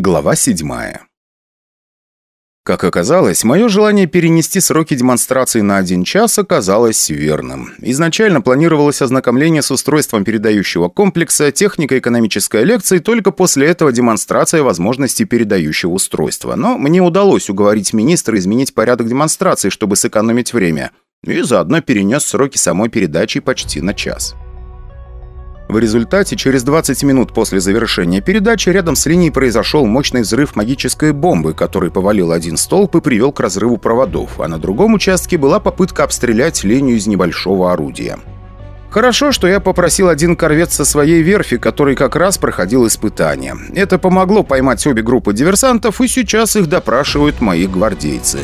Глава 7 Как оказалось, мое желание перенести сроки демонстрации на один час оказалось верным. Изначально планировалось ознакомление с устройством передающего комплекса, технико-экономическая лекция и только после этого демонстрация возможностей передающего устройства. Но мне удалось уговорить министра изменить порядок демонстрации, чтобы сэкономить время, и заодно перенес сроки самой передачи почти на час. В результате, через 20 минут после завершения передачи, рядом с линией произошел мощный взрыв магической бомбы, который повалил один столб и привел к разрыву проводов, а на другом участке была попытка обстрелять линию из небольшого орудия. Хорошо, что я попросил один корвет со своей верфи, который как раз проходил испытания. Это помогло поймать обе группы диверсантов, и сейчас их допрашивают мои гвардейцы.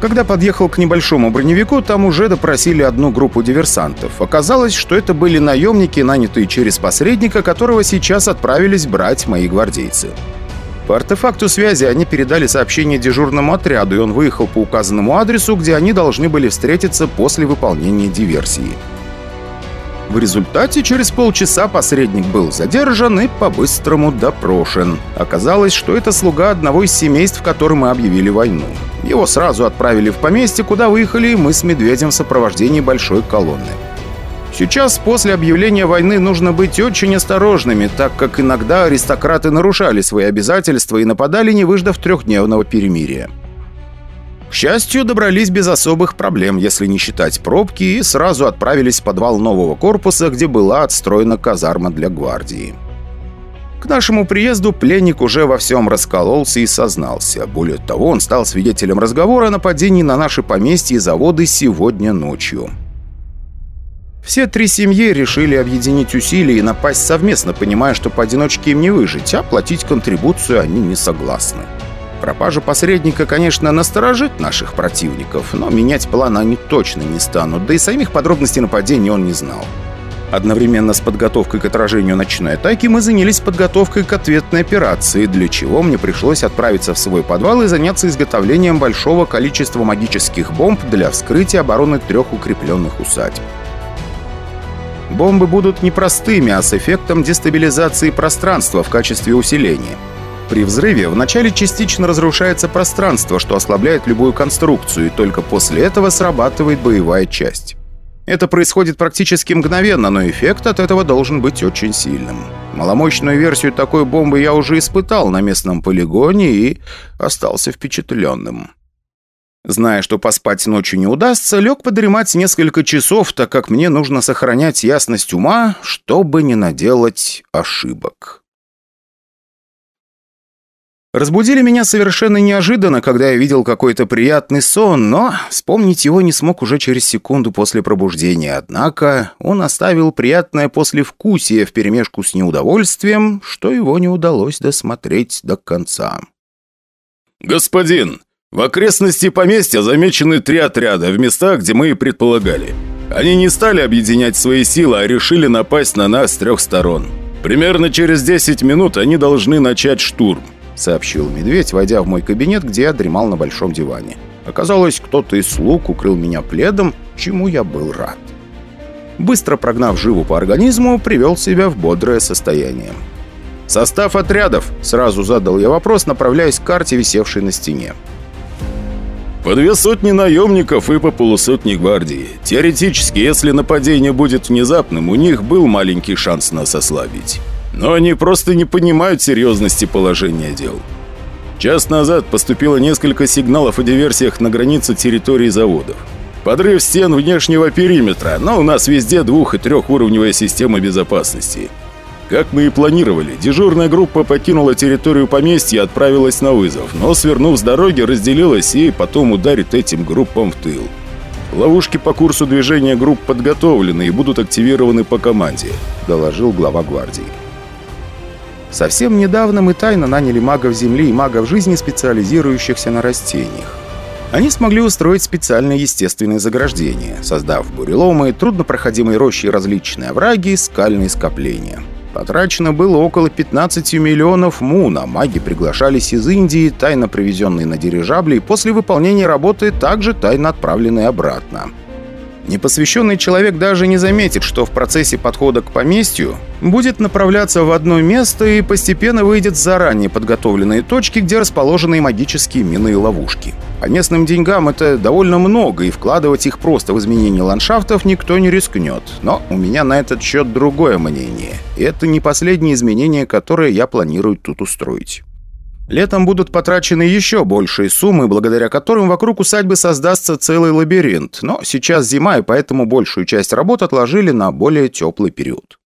Когда подъехал к небольшому броневику, там уже допросили одну группу диверсантов. Оказалось, что это были наемники, нанятые через посредника, которого сейчас отправились брать мои гвардейцы. По артефакту связи они передали сообщение дежурному отряду, и он выехал по указанному адресу, где они должны были встретиться после выполнения диверсии. В результате через полчаса посредник был задержан и по-быстрому допрошен. Оказалось, что это слуга одного из семейств, которым мы объявили войну. Его сразу отправили в поместье, куда выехали мы с Медведем в сопровождении большой колонны. Сейчас, после объявления войны, нужно быть очень осторожными, так как иногда аристократы нарушали свои обязательства и нападали, не выждав трехдневного перемирия. К счастью, добрались без особых проблем, если не считать пробки, и сразу отправились в подвал нового корпуса, где была отстроена казарма для гвардии. К нашему приезду пленник уже во всем раскололся и сознался. Более того, он стал свидетелем разговора о нападении на наши поместья и заводы сегодня ночью. Все три семьи решили объединить усилия и напасть совместно, понимая, что поодиночке им не выжить, а платить контрибуцию они не согласны. Пропажа посредника, конечно, насторожит наших противников, но менять план они точно не станут, да и самих подробностей нападения он не знал. Одновременно с подготовкой к отражению ночной атаки мы занялись подготовкой к ответной операции, для чего мне пришлось отправиться в свой подвал и заняться изготовлением большого количества магических бомб для вскрытия обороны трех укрепленных усадьб. Бомбы будут не простыми, а с эффектом дестабилизации пространства в качестве усиления. При взрыве вначале частично разрушается пространство, что ослабляет любую конструкцию, и только после этого срабатывает боевая часть. Это происходит практически мгновенно, но эффект от этого должен быть очень сильным. Маломощную версию такой бомбы я уже испытал на местном полигоне и остался впечатленным. Зная, что поспать ночью не удастся, лег подремать несколько часов, так как мне нужно сохранять ясность ума, чтобы не наделать ошибок. Разбудили меня совершенно неожиданно, когда я видел какой-то приятный сон, но вспомнить его не смог уже через секунду после пробуждения. Однако он оставил приятное послевкусие вперемешку с неудовольствием, что его не удалось досмотреть до конца. «Господин, в окрестности поместья замечены три отряда в местах, где мы и предполагали. Они не стали объединять свои силы, а решили напасть на нас с трех сторон. Примерно через 10 минут они должны начать штурм. — сообщил медведь, войдя в мой кабинет, где я дремал на большом диване. Оказалось, кто-то из слуг укрыл меня пледом, чему я был рад. Быстро прогнав живу по организму, привел себя в бодрое состояние. «Состав отрядов?» — сразу задал я вопрос, направляясь к карте, висевшей на стене. «По две сотни наемников и по полусотни гвардии. Теоретически, если нападение будет внезапным, у них был маленький шанс нас ослабить». Но они просто не понимают серьезности положения дел. Час назад поступило несколько сигналов о диверсиях на границе территории заводов. Подрыв стен внешнего периметра, но у нас везде двух- и трехуровневая система безопасности. Как мы и планировали, дежурная группа покинула территорию поместья и отправилась на вызов, но, свернув с дороги, разделилась и потом ударит этим группам в тыл. Ловушки по курсу движения групп подготовлены и будут активированы по команде», – доложил глава гвардии. Совсем недавно мы тайно наняли магов Земли и магов жизни, специализирующихся на растениях. Они смогли устроить специальные естественные заграждения, создав буреломы, труднопроходимые рощи и различные овраги и скальные скопления. Потрачено было около 15 миллионов муна. Маги приглашались из Индии, тайно привезенные на дирижабли, и после выполнения работы также тайно отправленные обратно. Непосвященный человек даже не заметит, что в процессе подхода к поместью будет направляться в одно место и постепенно выйдет заранее подготовленные точки, где расположены магические мины и ловушки. По местным деньгам это довольно много, и вкладывать их просто в изменение ландшафтов никто не рискнет. Но у меня на этот счет другое мнение. И это не последние изменения, которые я планирую тут устроить. Летом будут потрачены еще большие суммы, благодаря которым вокруг усадьбы создастся целый лабиринт. Но сейчас зима, и поэтому большую часть работ отложили на более теплый период.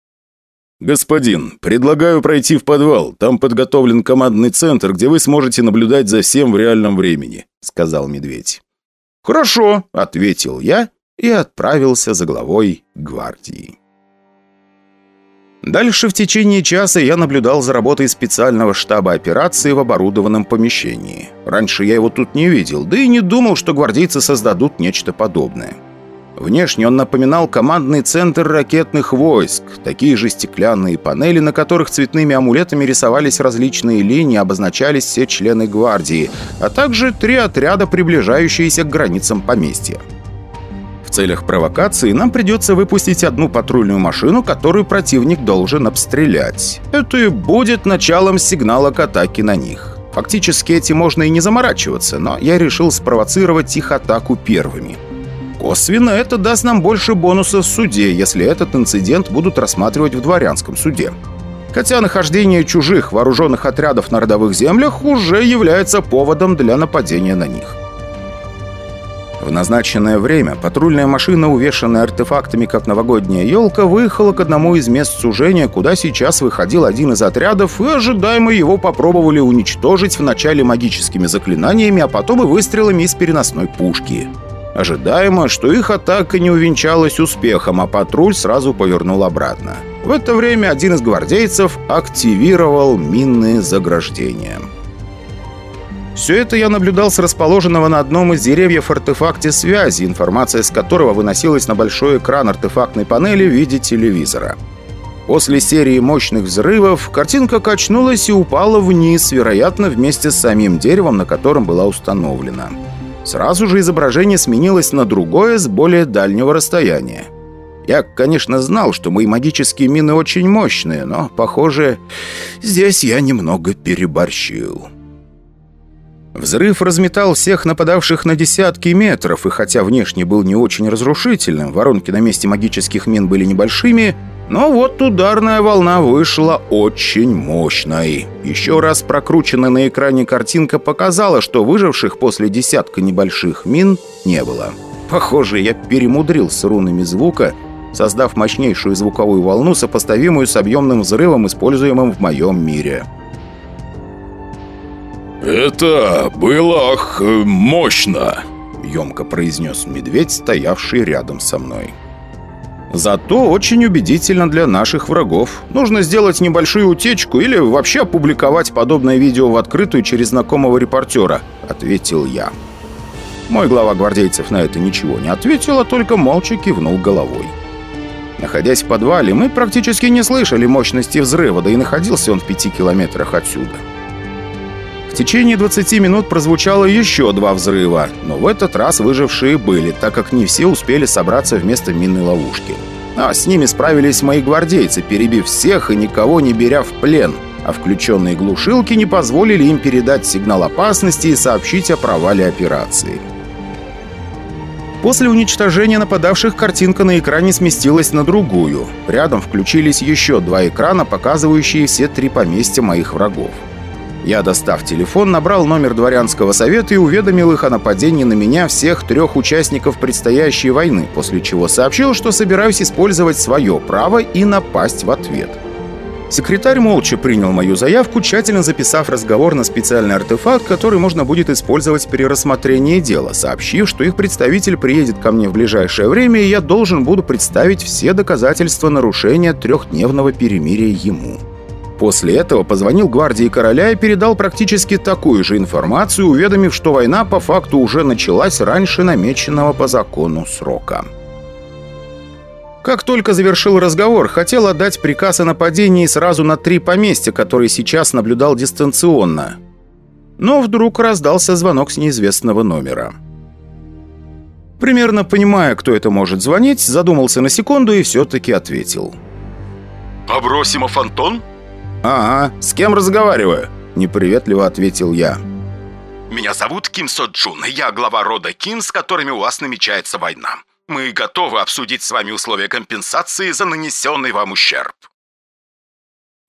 «Господин, предлагаю пройти в подвал. Там подготовлен командный центр, где вы сможете наблюдать за всем в реальном времени», — сказал медведь. «Хорошо», — ответил я и отправился за главой гвардии. Дальше в течение часа я наблюдал за работой специального штаба операции в оборудованном помещении. Раньше я его тут не видел, да и не думал, что гвардейцы создадут нечто подобное. Внешне он напоминал командный центр ракетных войск, такие же стеклянные панели, на которых цветными амулетами рисовались различные линии, обозначались все члены гвардии, а также три отряда, приближающиеся к границам поместья. В целях провокации нам придется выпустить одну патрульную машину, которую противник должен обстрелять. Это и будет началом сигнала к атаке на них. Фактически этим можно и не заморачиваться, но я решил спровоцировать их атаку первыми. Косвенно это даст нам больше бонусов в суде, если этот инцидент будут рассматривать в дворянском суде. Хотя нахождение чужих вооруженных отрядов на родовых землях уже является поводом для нападения на них. В назначенное время патрульная машина, увешанная артефактами, как новогодняя елка, выехала к одному из мест сужения, куда сейчас выходил один из отрядов, и ожидаемо его попробовали уничтожить вначале магическими заклинаниями, а потом и выстрелами из переносной пушки. Ожидаемо, что их атака не увенчалась успехом, а патруль сразу повернул обратно. В это время один из гвардейцев активировал минные заграждения. Все это я наблюдал с расположенного на одном из деревьев артефакте связи, информация с которого выносилась на большой экран артефактной панели в виде телевизора. После серии мощных взрывов картинка качнулась и упала вниз, вероятно, вместе с самим деревом, на котором была установлена. Сразу же изображение сменилось на другое с более дальнего расстояния. Я, конечно, знал, что мои магические мины очень мощные, но, похоже, здесь я немного переборщил. Взрыв разметал всех нападавших на десятки метров, и хотя внешне был не очень разрушительным, воронки на месте магических мин были небольшими, но вот ударная волна вышла очень мощной. Еще раз прокрученная на экране картинка показала, что выживших после десятка небольших мин не было. Похоже, я перемудрил с рунами звука, создав мощнейшую звуковую волну, сопоставимую с объемным взрывом, используемым в моем мире. «Это было ах, мощно!» — емко произнес медведь, стоявший рядом со мной. «Зато очень убедительно для наших врагов. Нужно сделать небольшую утечку или вообще опубликовать подобное видео в открытую через знакомого репортера», — ответил я. Мой глава гвардейцев на это ничего не ответил, а только молча кивнул головой. Находясь в подвале, мы практически не слышали мощности взрыва, да и находился он в пяти километрах отсюда. Течение 20 минут прозвучало еще два взрыва, но в этот раз выжившие были, так как не все успели собраться вместо минной ловушки. А с ними справились мои гвардейцы, перебив всех и никого не беря в плен, а включенные глушилки не позволили им передать сигнал опасности и сообщить о провале операции. После уничтожения нападавших картинка на экране сместилась на другую. Рядом включились еще два экрана, показывающие все три поместья моих врагов. Я, достав телефон, набрал номер дворянского совета и уведомил их о нападении на меня всех трех участников предстоящей войны, после чего сообщил, что собираюсь использовать свое право и напасть в ответ. Секретарь молча принял мою заявку, тщательно записав разговор на специальный артефакт, который можно будет использовать при рассмотрении дела, сообщив, что их представитель приедет ко мне в ближайшее время, и я должен буду представить все доказательства нарушения трехдневного перемирия ему. После этого позвонил гвардии короля и передал практически такую же информацию, уведомив, что война по факту уже началась раньше намеченного по закону срока. Как только завершил разговор, хотел отдать приказ о нападении сразу на три поместья, которые сейчас наблюдал дистанционно. Но вдруг раздался звонок с неизвестного номера. Примерно понимая, кто это может звонить, задумался на секунду и все-таки ответил. «Абросимов Антон?» «Ага, с кем разговариваю?» – неприветливо ответил я. «Меня зовут Ким Со Джун. Я глава рода Ким, с которыми у вас намечается война. Мы готовы обсудить с вами условия компенсации за нанесенный вам ущерб».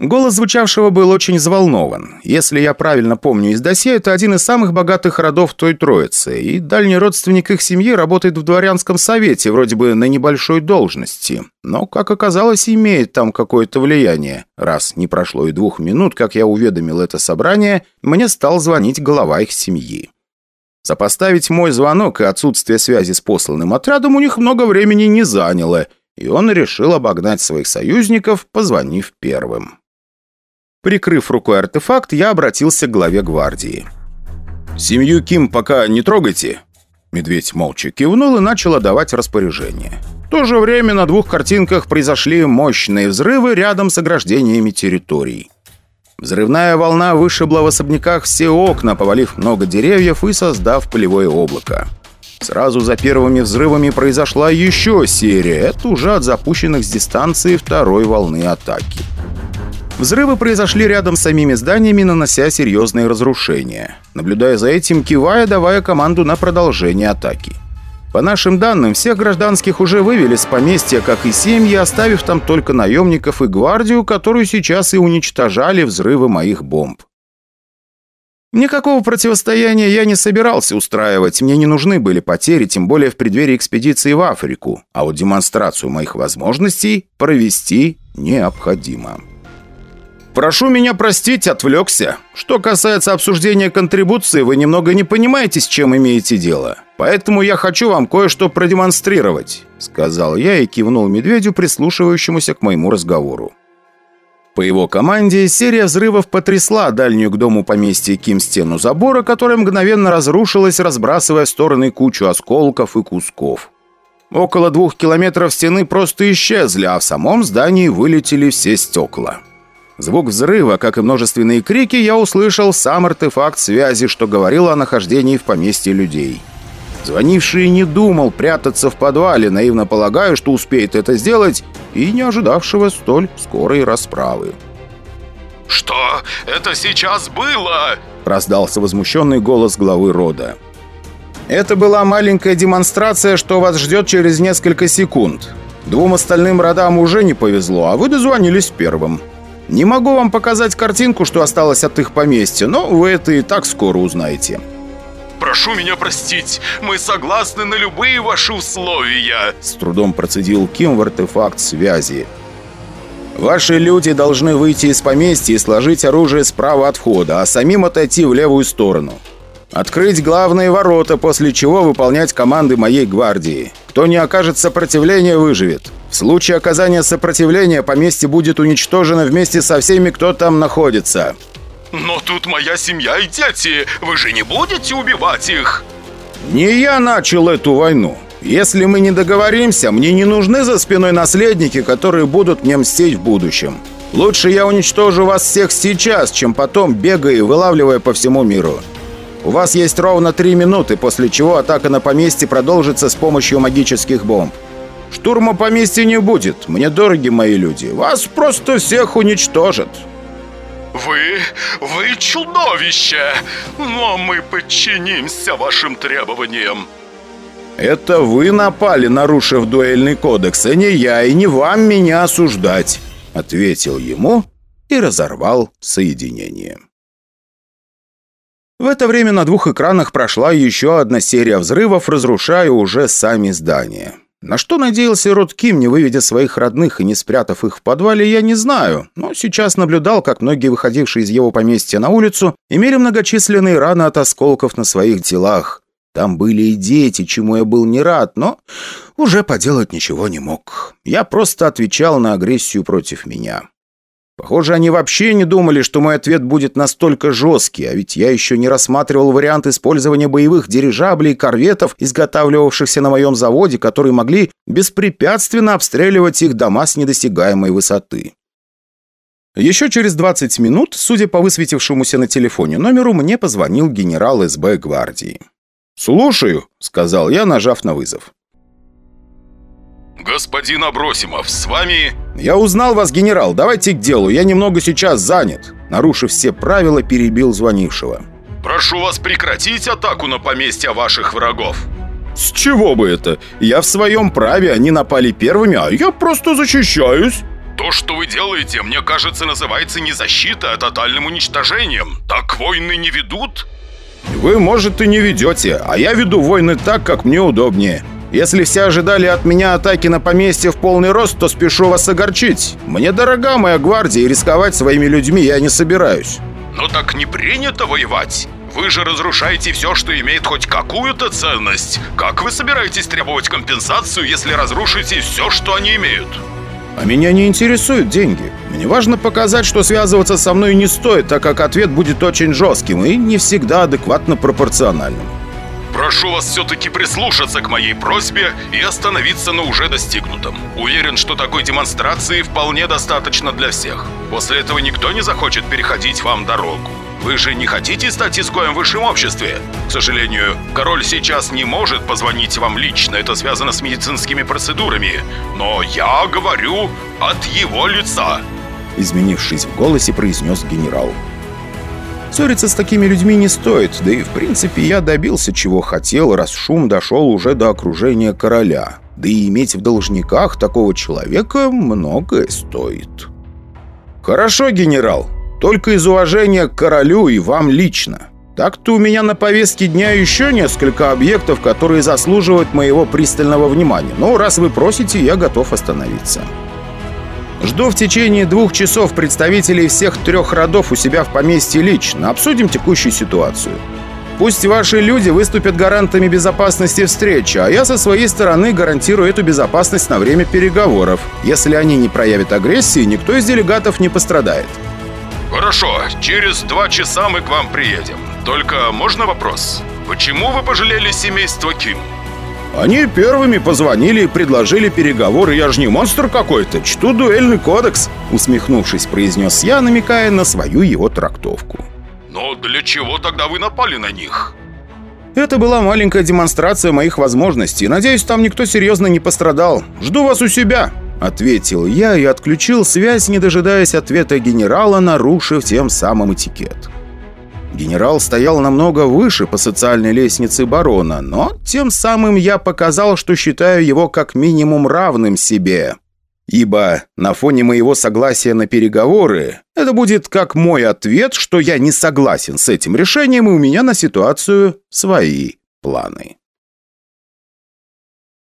Голос звучавшего был очень взволнован. Если я правильно помню из досье, это один из самых богатых родов той троицы, и дальний родственник их семьи работает в дворянском совете, вроде бы на небольшой должности. Но, как оказалось, имеет там какое-то влияние. Раз не прошло и двух минут, как я уведомил это собрание, мне стал звонить глава их семьи. Сопоставить мой звонок и отсутствие связи с посланным отрядом у них много времени не заняло, и он решил обогнать своих союзников, позвонив первым. Прикрыв рукой артефакт, я обратился к главе гвардии. «Семью Ким пока не трогайте». Медведь молча кивнул и начал отдавать распоряжение. В то же время на двух картинках произошли мощные взрывы рядом с ограждениями территорий. Взрывная волна вышибла в особняках все окна, повалив много деревьев и создав полевое облако. Сразу за первыми взрывами произошла еще серия, это уже от запущенных с дистанции второй волны атаки. Взрывы произошли рядом с самими зданиями, нанося серьезные разрушения. Наблюдая за этим, кивая, давая команду на продолжение атаки. По нашим данным, всех гражданских уже вывели с поместья, как и семьи, оставив там только наемников и гвардию, которую сейчас и уничтожали взрывы моих бомб. Никакого противостояния я не собирался устраивать, мне не нужны были потери, тем более в преддверии экспедиции в Африку, а вот демонстрацию моих возможностей провести необходимо. «Прошу меня простить, отвлекся. Что касается обсуждения контрибуции, вы немного не понимаете, с чем имеете дело. Поэтому я хочу вам кое-что продемонстрировать», — сказал я и кивнул медведю, прислушивающемуся к моему разговору. По его команде серия взрывов потрясла дальнюю к дому поместья Ким стену забора, которая мгновенно разрушилась, разбрасывая в стороны кучу осколков и кусков. Около двух километров стены просто исчезли, а в самом здании вылетели все стекла. Звук взрыва, как и множественные крики, я услышал сам артефакт связи, что говорил о нахождении в поместье людей. Звонивший не думал прятаться в подвале, наивно полагая, что успеет это сделать, и не ожидавшего столь скорой расправы. «Что это сейчас было?» – раздался возмущенный голос главы рода. «Это была маленькая демонстрация, что вас ждет через несколько секунд. Двум остальным родам уже не повезло, а вы дозвонились первым. Не могу вам показать картинку, что осталось от их поместья, но вы это и так скоро узнаете». «Прошу меня простить, мы согласны на любые ваши условия!» С трудом процедил Ким в артефакт связи. «Ваши люди должны выйти из поместья и сложить оружие справа от входа, а самим отойти в левую сторону. Открыть главные ворота, после чего выполнять команды моей гвардии. Кто не окажет сопротивления, выживет. В случае оказания сопротивления поместье будет уничтожено вместе со всеми, кто там находится. Но тут моя семья и дети. Вы же не будете убивать их? Не я начал эту войну. Если мы не договоримся, мне не нужны за спиной наследники, которые будут мне мстить в будущем. Лучше я уничтожу вас всех сейчас, чем потом бегая и вылавливая по всему миру. У вас есть ровно три минуты, после чего атака на поместье продолжится с помощью магических бомб. Штурма поместья не будет. Мне дороги мои люди. Вас просто всех уничтожат. Вы... вы чудовище! Но мы подчинимся вашим требованиям. Это вы напали, нарушив дуэльный кодекс, а не я, и не вам меня осуждать, ответил ему и разорвал соединение. В это время на двух экранах прошла еще одна серия взрывов, разрушая уже сами здания. На что надеялся Род Ким, не выведя своих родных и не спрятав их в подвале, я не знаю, но сейчас наблюдал, как многие выходившие из его поместья на улицу имели многочисленные раны от осколков на своих телах. Там были и дети, чему я был не рад, но уже поделать ничего не мог. Я просто отвечал на агрессию против меня. Похоже, они вообще не думали, что мой ответ будет настолько жесткий, а ведь я еще не рассматривал вариант использования боевых дирижаблей и корветов, изготавливавшихся на моем заводе, которые могли беспрепятственно обстреливать их дома с недосягаемой высоты. Еще через 20 минут, судя по высветившемуся на телефоне номеру, мне позвонил генерал СБ гвардии. «Слушаю», — сказал я, нажав на вызов. «Господин Абросимов, с вами...» «Я узнал вас, генерал. Давайте к делу. Я немного сейчас занят». Нарушив все правила, перебил звонившего. «Прошу вас прекратить атаку на поместья ваших врагов». «С чего бы это? Я в своем праве, они напали первыми, а я просто защищаюсь». То, что вы делаете, мне кажется, называется не защита, а тотальным уничтожением. Так войны не ведут? Вы, может, и не ведете, а я веду войны так, как мне удобнее. Если все ожидали от меня атаки на поместье в полный рост, то спешу вас огорчить. Мне дорога моя гвардия, и рисковать своими людьми я не собираюсь. Но так не принято воевать. Вы же разрушаете все, что имеет хоть какую-то ценность. Как вы собираетесь требовать компенсацию, если разрушите все, что они имеют? А меня не интересуют деньги. Мне важно показать, что связываться со мной не стоит, так как ответ будет очень жестким и не всегда адекватно пропорциональным. Прошу вас все-таки прислушаться к моей просьбе и остановиться на уже достигнутом. Уверен, что такой демонстрации вполне достаточно для всех. После этого никто не захочет переходить вам дорогу. Вы же не хотите стать изгоем в высшем обществе? К сожалению, король сейчас не может позвонить вам лично, это связано с медицинскими процедурами. Но я говорю от его лица. Изменившись в голосе, произнес генерал. Ссориться с такими людьми не стоит, да и в принципе я добился чего хотел, раз шум дошел уже до окружения короля. Да и иметь в должниках такого человека многое стоит. «Хорошо, генерал. Только из уважения к королю и вам лично. Так-то у меня на повестке дня еще несколько объектов, которые заслуживают моего пристального внимания. Но раз вы просите, я готов остановиться». Жду в течение двух часов представителей всех трех родов у себя в поместье лично. Обсудим текущую ситуацию. Пусть ваши люди выступят гарантами безопасности встречи, а я со своей стороны гарантирую эту безопасность на время переговоров. Если они не проявят агрессии, никто из делегатов не пострадает. Хорошо, через два часа мы к вам приедем. Только можно вопрос? Почему вы пожалели семейство Ким? Они первыми позвонили и предложили переговоры. Я же не монстр какой-то, чту дуэльный кодекс», усмехнувшись, произнес я, намекая на свою его трактовку. «Но для чего тогда вы напали на них?» «Это была маленькая демонстрация моих возможностей. Надеюсь, там никто серьезно не пострадал. Жду вас у себя», ответил я и отключил связь, не дожидаясь ответа генерала, нарушив тем самым этикет. Генерал стоял намного выше по социальной лестнице барона, но тем самым я показал, что считаю его как минимум равным себе. Ибо на фоне моего согласия на переговоры это будет как мой ответ, что я не согласен с этим решением и у меня на ситуацию свои планы.